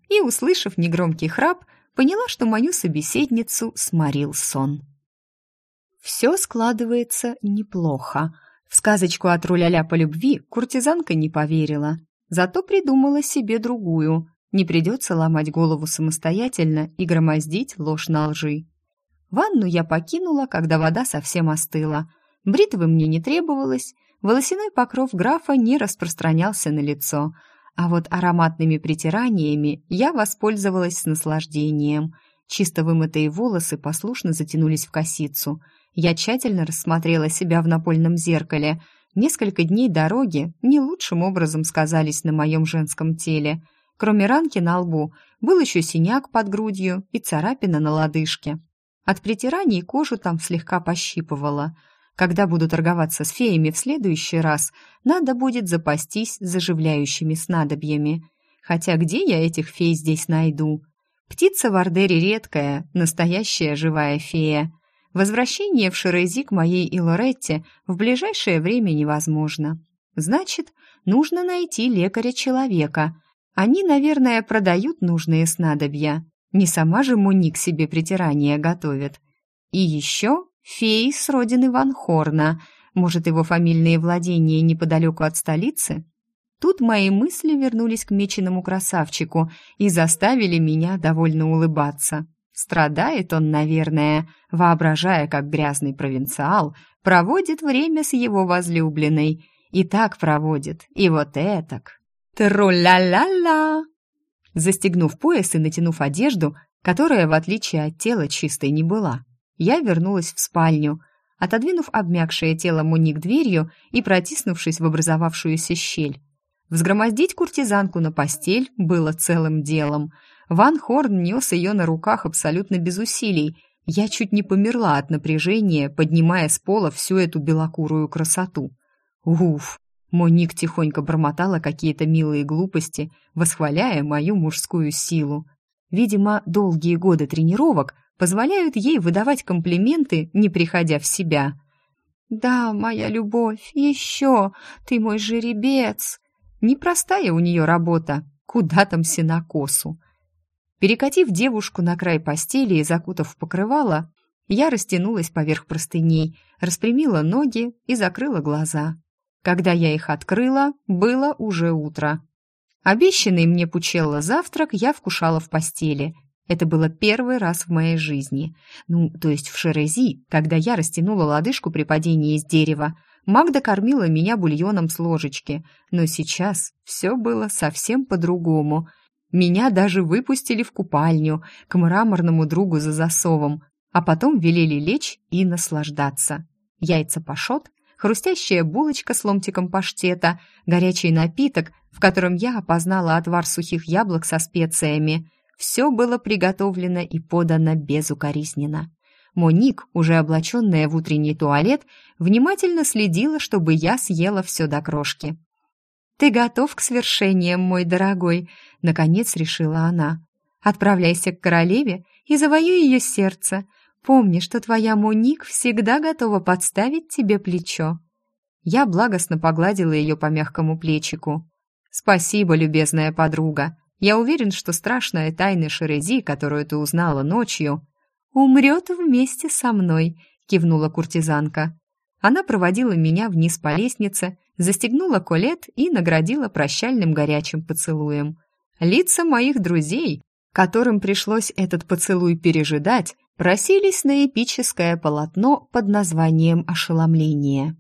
И, услышав негромкий храп, поняла, что мою собеседницу сморил сон. Все складывается неплохо. В сказочку от руляля по любви куртизанка не поверила, зато придумала себе другую. Не придется ломать голову самостоятельно и громоздить ложь на лжи. Ванну я покинула, когда вода совсем остыла. Бритвы мне не требовалось, волосяной покров графа не распространялся на лицо — а вот ароматными притираниями я воспользовалась с наслаждением. Чисто вымытые волосы послушно затянулись в косицу. Я тщательно рассмотрела себя в напольном зеркале. Несколько дней дороги не лучшим образом сказались на моем женском теле. Кроме ранки на лбу, был еще синяк под грудью и царапина на лодыжке. От притираний кожу там слегка пощипывало – когда буду торговаться с феями в следующий раз, надо будет запастись заживляющими снадобьями. Хотя где я этих фей здесь найду? Птица в Ордере редкая, настоящая живая фея. Возвращение в Шерези к моей Илоретте в ближайшее время невозможно. Значит, нужно найти лекаря-человека. Они, наверное, продают нужные снадобья. Не сама же Муник себе притирание готовит. И еще Фей с родины Ван Хорна. Может, его фамильные владения неподалеку от столицы? Тут мои мысли вернулись к меченому красавчику и заставили меня довольно улыбаться. Страдает он, наверное, воображая, как грязный провинциал проводит время с его возлюбленной. И так проводит, и вот этак. Тру-ля-ля-ля! Застегнув пояс и натянув одежду, которая, в отличие от тела, чистой не была, я вернулась в спальню, отодвинув обмякшее тело Муник дверью и протиснувшись в образовавшуюся щель. Взгромоздить куртизанку на постель было целым делом. Ван Хорн нес ее на руках абсолютно без усилий. Я чуть не померла от напряжения, поднимая с пола всю эту белокурую красоту. Уф! Моник тихонько бормотала какие-то милые глупости, восхваляя мою мужскую силу. Видимо, долгие годы тренировок позволяют ей выдавать комплименты, не приходя в себя. «Да, моя любовь, еще, ты мой жеребец!» Непростая у нее работа, куда там сенокосу. Перекатив девушку на край постели и закутав покрывало, я растянулась поверх простыней, распрямила ноги и закрыла глаза. Когда я их открыла, было уже утро. Обещанный мне Пучелло завтрак я вкушала в постели, это было первый раз в моей жизни. Ну, то есть в Шерези, когда я растянула лодыжку при падении из дерева. Магда кормила меня бульоном с ложечки. Но сейчас все было совсем по-другому. Меня даже выпустили в купальню, к мраморному другу за засовом, а потом велели лечь и наслаждаться. Яйца пашот, хрустящая булочка с ломтиком паштета, горячий напиток, в котором я опознала отвар сухих яблок со специями – все было приготовлено и подано безукоризненно. Моник, уже облаченная в утренний туалет, внимательно следила, чтобы я съела все до крошки. «Ты готов к свершениям, мой дорогой?» — наконец решила она. Отправляйся к королеве и завоюй ее сердце. Помни, что твоя Моник всегда готова подставить тебе плечо». Я благостно погладила ее по мягкому плечику. «Спасибо, любезная подруга. Я уверен, что страшная тайна Шерези, которую ты узнала ночью, умрет вместе со мной», — кивнула куртизанка. Она проводила меня вниз по лестнице, застегнула колет и наградила прощальным горячим поцелуем. Лица моих друзей, которым пришлось этот поцелуй пережидать, просились на эпическое полотно под названием «Ошеломление».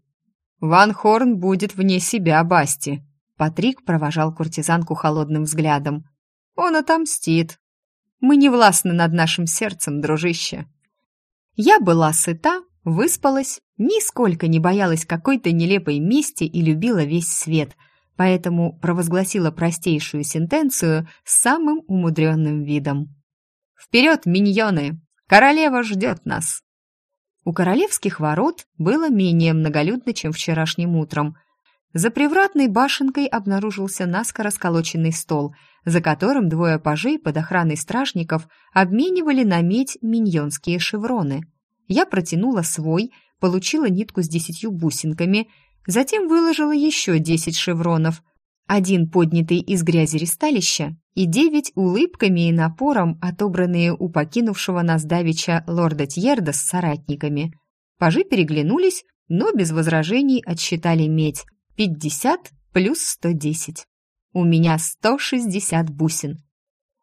«Ван Хорн будет вне себя, Басти», Патрик провожал куртизанку холодным взглядом. «Он отомстит. Мы не властны над нашим сердцем, дружище». Я была сыта, выспалась, нисколько не боялась какой-то нелепой мести и любила весь свет, поэтому провозгласила простейшую сентенцию с самым умудренным видом. «Вперед, миньоны! Королева ждет нас!» У королевских ворот было менее многолюдно, чем вчерашним утром, за привратной башенкой обнаружился наскоро сколоченный стол, за которым двое пажей под охраной стражников обменивали на медь миньонские шевроны. Я протянула свой, получила нитку с десятью бусинками, затем выложила еще десять шевронов, один поднятый из грязи ристалища и девять улыбками и напором, отобранные у покинувшего нас давича лорда Тьерда с соратниками. Пажи переглянулись, но без возражений отсчитали медь, Пятьдесят плюс сто десять. У меня сто шестьдесят бусин.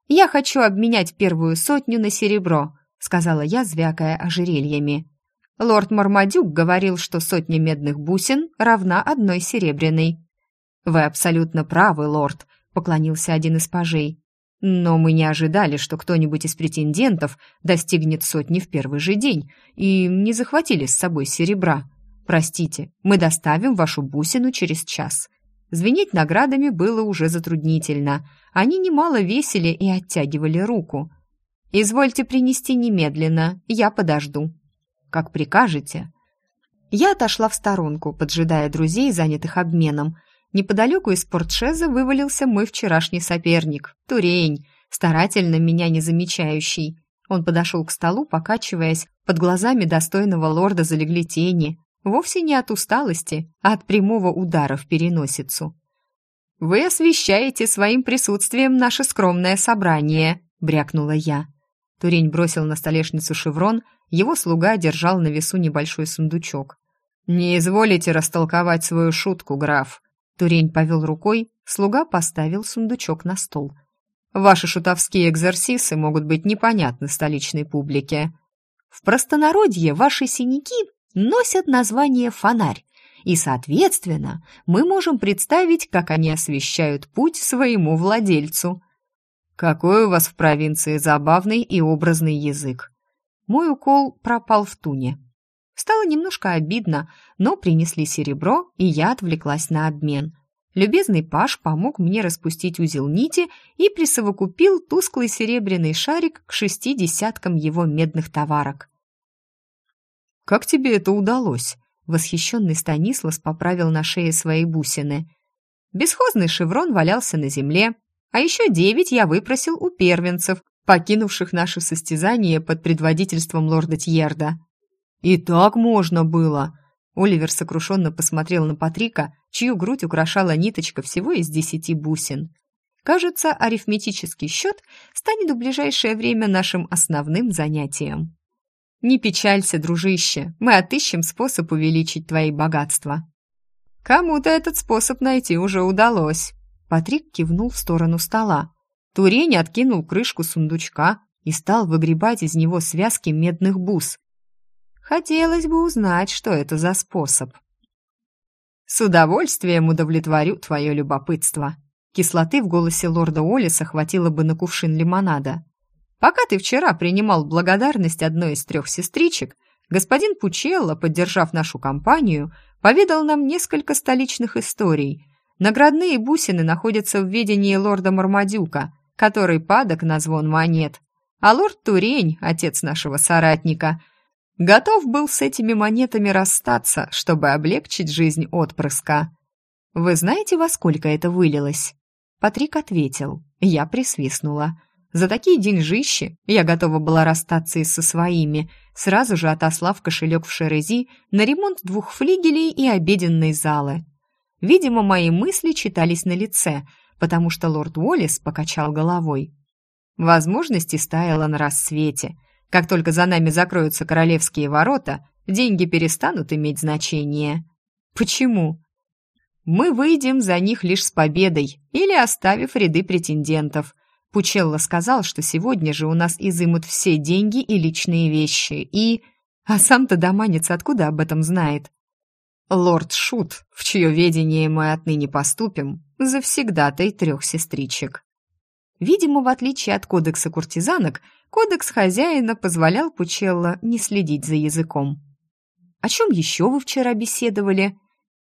«Я хочу обменять первую сотню на серебро», — сказала я, звякая ожерельями. Лорд Мармадюк говорил, что сотня медных бусин равна одной серебряной. «Вы абсолютно правы, лорд», — поклонился один из пажей. «Но мы не ожидали, что кто-нибудь из претендентов достигнет сотни в первый же день, и не захватили с собой серебра. Простите, мы доставим вашу бусину через час. Звенеть наградами было уже затруднительно. Они немало весили и оттягивали руку. Извольте принести немедленно, я подожду. Как прикажете. Я отошла в сторонку, поджидая друзей, занятых обменом. Неподалеку из портшеза вывалился мой вчерашний соперник, Турень, старательно меня не замечающий. Он подошел к столу, покачиваясь, под глазами достойного лорда залегли тени, Вовсе не от усталости, а от прямого удара в переносицу. «Вы освещаете своим присутствием наше скромное собрание», — брякнула я. Турень бросил на столешницу шеврон, его слуга держал на весу небольшой сундучок. «Не изволите растолковать свою шутку, граф». Турень повел рукой, слуга поставил сундучок на стол. «Ваши шутовские экзерсисы могут быть непонятны столичной публике. В простонародье ваши синяки носят название «фонарь», и, соответственно, мы можем представить, как они освещают путь своему владельцу. Какой у вас в провинции забавный и образный язык. Мой укол пропал в туне. Стало немножко обидно, но принесли серебро, и я отвлеклась на обмен. Любезный паш помог мне распустить узел нити и присовокупил тусклый серебряный шарик к шести десяткам его медных товарок. Как тебе это удалось?» Восхищенный Станислас поправил на шее свои бусины. Бесхозный шеврон валялся на земле, а еще девять я выпросил у первенцев, покинувших наше состязание под предводительством лорда Тьерда. «И так можно было!» Оливер сокрушенно посмотрел на Патрика, чью грудь украшала ниточка всего из десяти бусин. «Кажется, арифметический счет станет в ближайшее время нашим основным занятием». «Не печалься, дружище, мы отыщем способ увеличить твои богатства». «Кому-то этот способ найти уже удалось». Патрик кивнул в сторону стола. Турень откинул крышку сундучка и стал выгребать из него связки медных бус. Хотелось бы узнать, что это за способ. «С удовольствием удовлетворю твое любопытство». Кислоты в голосе лорда Олиса хватило бы на кувшин лимонада. Пока ты вчера принимал благодарность одной из трех сестричек, господин Пучелло, поддержав нашу компанию, поведал нам несколько столичных историй. Наградные бусины находятся в ведении лорда Мармадюка, который падок на звон монет. А лорд Турень, отец нашего соратника, готов был с этими монетами расстаться, чтобы облегчить жизнь отпрыска. «Вы знаете, во сколько это вылилось?» Патрик ответил. Я присвистнула. За такие деньжищи я готова была расстаться и со своими, сразу же отослав кошелек в Шерези на ремонт двух флигелей и обеденной залы. Видимо, мои мысли читались на лице, потому что лорд Уоллес покачал головой. Возможности стаяла на рассвете. Как только за нами закроются королевские ворота, деньги перестанут иметь значение. Почему? Мы выйдем за них лишь с победой или оставив ряды претендентов. Пучелло сказал, что сегодня же у нас изымут все деньги и личные вещи, и... А сам-то доманец откуда об этом знает? Лорд Шут, в чье ведение мы отныне поступим, завсегдатай трех сестричек. Видимо, в отличие от кодекса куртизанок, кодекс хозяина позволял Пучелло не следить за языком. «О чем еще вы вчера беседовали?»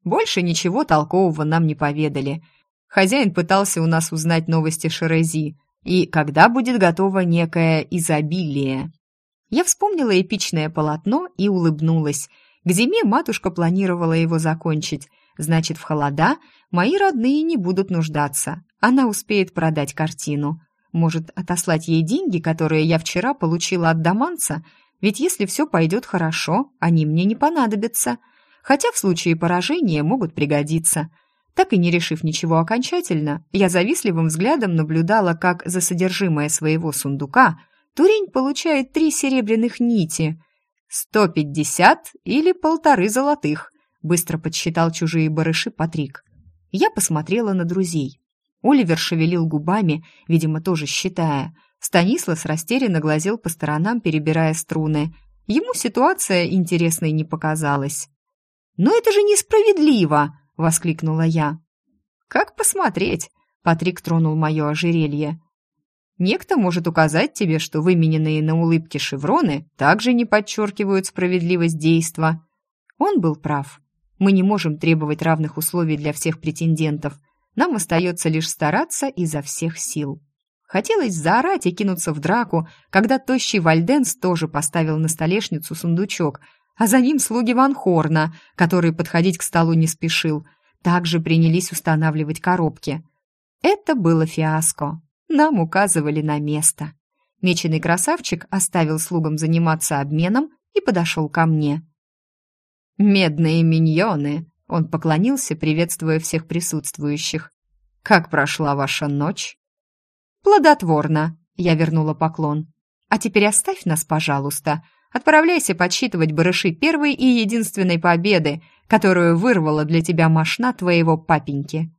Больше ничего толкового нам не поведали. Хозяин пытался у нас узнать новости Шерези и когда будет готово некое изобилие. Я вспомнила эпичное полотно и улыбнулась. К зиме матушка планировала его закончить. Значит, в холода мои родные не будут нуждаться. Она успеет продать картину. Может, отослать ей деньги, которые я вчера получила от Даманца? Ведь если все пойдет хорошо, они мне не понадобятся хотя в случае поражения могут пригодиться. Так и не решив ничего окончательно, я завистливым взглядом наблюдала, как за содержимое своего сундука Турень получает три серебряных нити. «Сто пятьдесят или полторы золотых», — быстро подсчитал чужие барыши Патрик. Я посмотрела на друзей. Оливер шевелил губами, видимо, тоже считая. Станислав растерянно глазел по сторонам, перебирая струны. Ему ситуация интересной не показалась. «Но это же несправедливо!» — воскликнула я. «Как посмотреть?» — Патрик тронул мое ожерелье. «Некто может указать тебе, что вымененные на улыбке шевроны также не подчеркивают справедливость действа». Он был прав. Мы не можем требовать равных условий для всех претендентов. Нам остается лишь стараться изо всех сил. Хотелось заорать и кинуться в драку, когда тощий Вальденс тоже поставил на столешницу сундучок, а за ним слуги Ван Хорна, который подходить к столу не спешил, также принялись устанавливать коробки. Это было фиаско. Нам указывали на место. Меченый красавчик оставил слугам заниматься обменом и подошел ко мне. «Медные миньоны!» — он поклонился, приветствуя всех присутствующих. «Как прошла ваша ночь?» «Плодотворно!» — я вернула поклон. «А теперь оставь нас, пожалуйста. Отправляйся подсчитывать барыши первой и единственной победы, которую вырвала для тебя мошна твоего папеньки.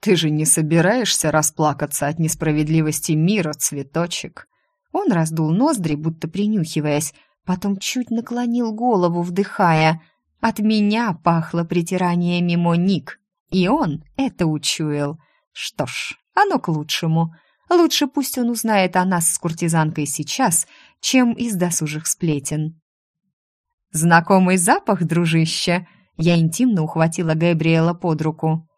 Ты же не собираешься расплакаться от несправедливости мира, цветочек? Он раздул ноздри, будто принюхиваясь, потом чуть наклонил голову, вдыхая. От меня пахло притиранием мимо Ник, и он это учуял. Что ж, оно к лучшему. Лучше пусть он узнает о нас с куртизанкой сейчас, чем из досужих сплетен. «Знакомый запах, дружище!» Я интимно ухватила Габриэла под руку.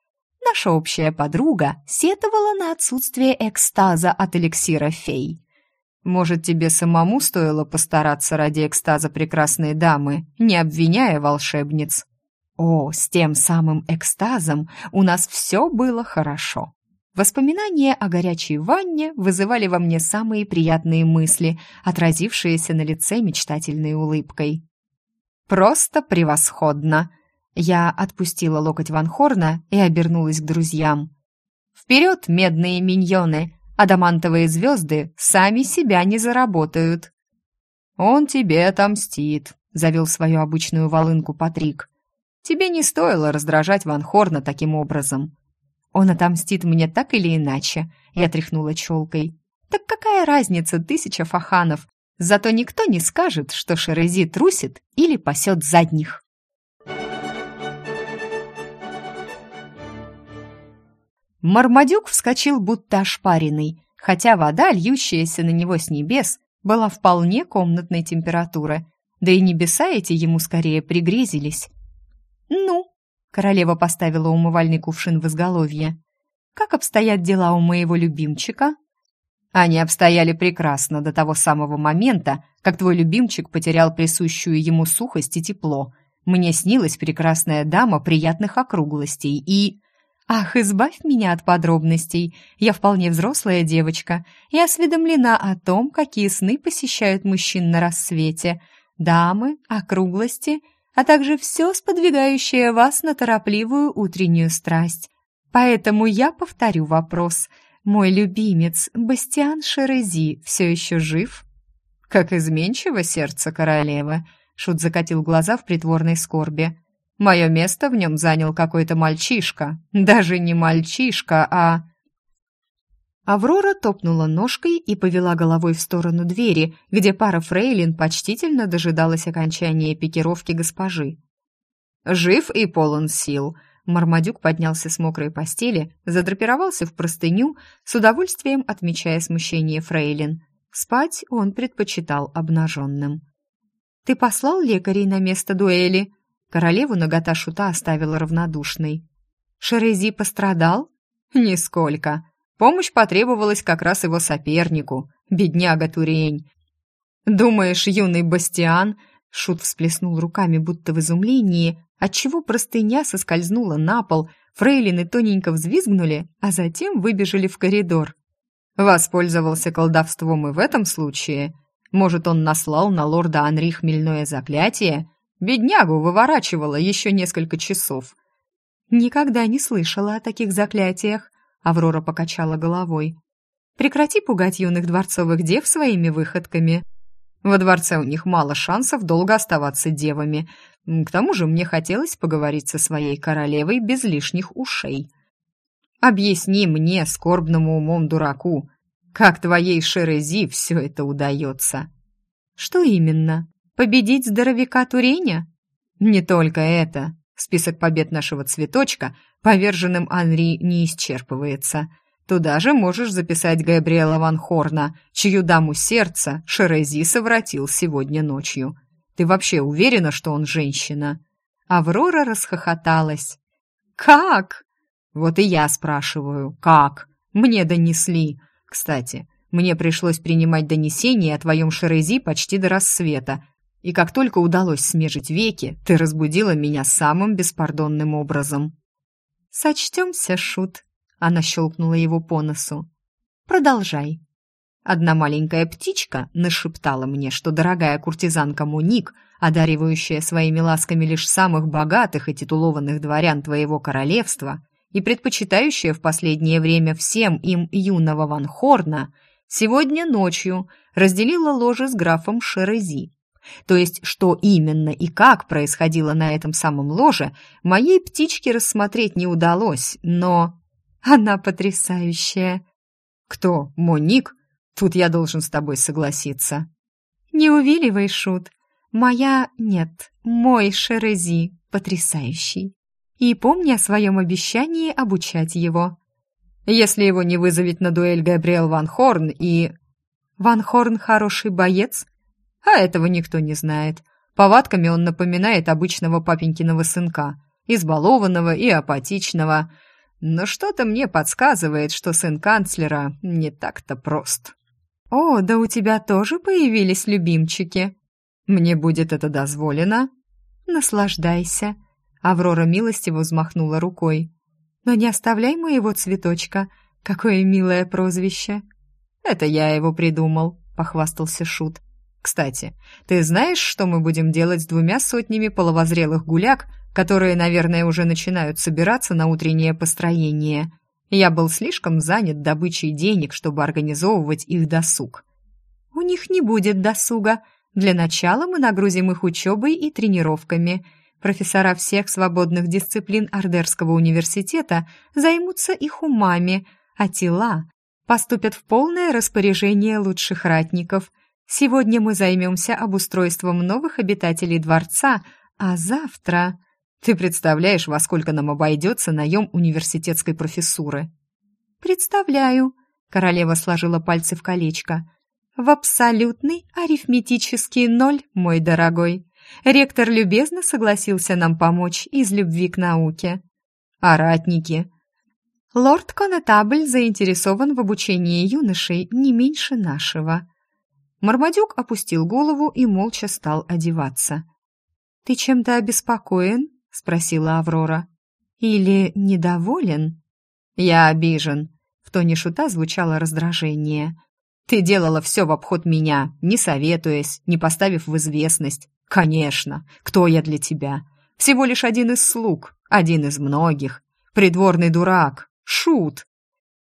Наша общая подруга сетовала на отсутствие экстаза от эликсира фей. «Может, тебе самому стоило постараться ради экстаза прекрасной дамы, не обвиняя волшебниц?» «О, с тем самым экстазом у нас все было хорошо. Воспоминания о горячей ванне вызывали во мне самые приятные мысли, отразившиеся на лице мечтательной улыбкой. «Просто превосходно!» Я отпустила локоть Ван Хорна и обернулась к друзьям. «Вперед, медные миньоны! Адамантовые звезды сами себя не заработают!» «Он тебе отомстит», — завел свою обычную волынку Патрик. «Тебе не стоило раздражать Ван Хорна таким образом. Он отомстит мне так или иначе. Я тряхнула челкой. Так какая разница, тысяча фаханов? Зато никто не скажет, что Шерези трусит или пасет задних. Мармадюк вскочил будто ошпаренный, хотя вода, льющаяся на него с небес, была вполне комнатной температуры. Да и небеса эти ему скорее пригрезились. «Ну, Королева поставила умывальный кувшин в изголовье. «Как обстоят дела у моего любимчика?» Они обстояли прекрасно до того самого момента, как твой любимчик потерял присущую ему сухость и тепло. Мне снилась прекрасная дама приятных округлостей и... Ах, избавь меня от подробностей. Я вполне взрослая девочка и осведомлена о том, какие сны посещают мужчин на рассвете. Дамы, округлости, а также все сподвигающее вас на торопливую утреннюю страсть. Поэтому я повторю вопрос. Мой любимец, Бастиан Шерези, все еще жив? Как изменчиво сердце королевы. Шут закатил глаза в притворной скорби. Мое место в нем занял какой-то мальчишка. Даже не мальчишка, а... Аврора топнула ножкой и повела головой в сторону двери, где пара фрейлин почтительно дожидалась окончания пикировки госпожи. «Жив и полон сил», Мармадюк поднялся с мокрой постели, задрапировался в простыню, с удовольствием отмечая смущение фрейлин. Спать он предпочитал обнаженным. «Ты послал лекарей на место дуэли?» Королеву нагота шута оставила равнодушной. «Шерези пострадал?» «Нисколько. Помощь потребовалась как раз его сопернику, бедняга Турень. Думаешь, юный Бастиан...» Шут всплеснул руками, будто в изумлении, отчего простыня соскользнула на пол, фрейлины тоненько взвизгнули, а затем выбежали в коридор. Воспользовался колдовством и в этом случае. Может, он наслал на лорда Анри хмельное заклятие, Беднягу выворачивала еще несколько часов. Никогда не слышала о таких заклятиях, Аврора покачала головой. Прекрати пугать юных дворцовых дев своими выходками. Во дворце у них мало шансов долго оставаться девами. К тому же мне хотелось поговорить со своей королевой без лишних ушей. Объясни мне, скорбному умом дураку, как твоей Шерези все это удается. Что именно? Победить здоровяка Туреня? Не только это. Список побед нашего цветочка поверженным Анри не исчерпывается. Туда же можешь записать Габриэла Ван Хорна, чью даму сердца Шерези совратил сегодня ночью. Ты вообще уверена, что он женщина?» Аврора расхохоталась. «Как?» «Вот и я спрашиваю, как? Мне донесли. Кстати, мне пришлось принимать донесение о твоем Шерези почти до рассвета, и как только удалось смежить веки, ты разбудила меня самым беспардонным образом». «Сочтемся, Шут», — она щелкнула его по носу. «Продолжай». Одна маленькая птичка нашептала мне, что дорогая куртизанка Муник, одаривающая своими ласками лишь самых богатых и титулованных дворян твоего королевства и предпочитающая в последнее время всем им юного Ван Хорна, сегодня ночью разделила ложе с графом Шерези то есть, что именно и как происходило на этом самом ложе, моей птичке рассмотреть не удалось, но... Она потрясающая. Кто? Моник? Тут я должен с тобой согласиться. Не увиливай, Шут. Моя... нет, мой Шерези потрясающий. И помни о своем обещании обучать его. Если его не вызовет на дуэль Габриэл Ван Хорн и... Ван Хорн хороший боец, а этого никто не знает. Повадками он напоминает обычного папенькиного сынка, избалованного и апатичного. Но что-то мне подсказывает, что сын канцлера не так-то прост. «О, да у тебя тоже появились любимчики!» «Мне будет это дозволено?» «Наслаждайся!» Аврора милостиво взмахнула рукой. «Но не оставляй моего цветочка. Какое милое прозвище!» «Это я его придумал», — похвастался Шут. Кстати, ты знаешь, что мы будем делать с двумя сотнями половозрелых гуляк, которые, наверное, уже начинают собираться на утреннее построение? Я был слишком занят добычей денег, чтобы организовывать их досуг. У них не будет досуга. Для начала мы нагрузим их учебой и тренировками. Профессора всех свободных дисциплин Ардерского университета займутся их умами, а тела поступят в полное распоряжение лучших ратников – Сегодня мы займемся обустройством новых обитателей дворца, а завтра... Ты представляешь, во сколько нам обойдется наем университетской профессуры?» «Представляю», — королева сложила пальцы в колечко. «В абсолютный арифметический ноль, мой дорогой. Ректор любезно согласился нам помочь из любви к науке». «А ратники?» «Лорд Конетабль заинтересован в обучении юношей не меньше нашего», Мармадюк опустил голову и молча стал одеваться. «Ты чем-то обеспокоен?» — спросила Аврора. Или недоволен?» «Я обижен», — в тоне шута звучало раздражение. «Ты делала все в обход меня, не советуясь, не поставив в известность. Конечно, кто я для тебя? Всего лишь один из слуг, один из многих. Придворный дурак, шут».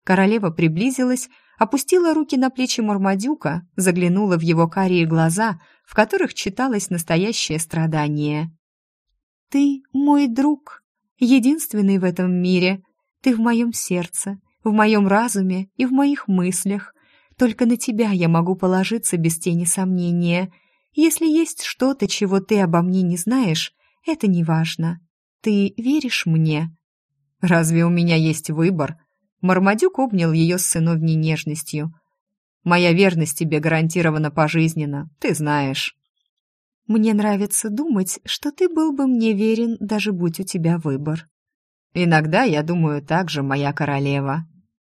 Королева приблизилась, опустила руки на плечи Мармадюка, заглянула в его карие глаза, в которых читалось настоящее страдание. «Ты мой друг, единственный в этом мире. Ты в моем сердце, в моем разуме и в моих мыслях. Только на тебя я могу положиться без тени сомнения. Если есть что-то, чего ты обо мне не знаешь, это не важно. Ты веришь мне?» «Разве у меня есть выбор?» Мармадюк обнял ее с сыновней нежностью. «Моя верность тебе гарантирована пожизненно, ты знаешь». «Мне нравится думать, что ты был бы мне верен, даже будь у тебя выбор». «Иногда я думаю так же, моя королева».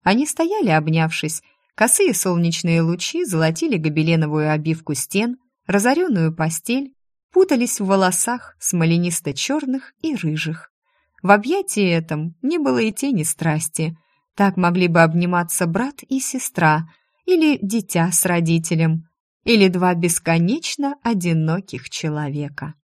Они стояли, обнявшись. Косые солнечные лучи золотили гобеленовую обивку стен, разоренную постель, путались в волосах смоленисто-черных и рыжих. В объятии этом не было и тени страсти, так могли бы обниматься брат и сестра, или дитя с родителем, или два бесконечно одиноких человека.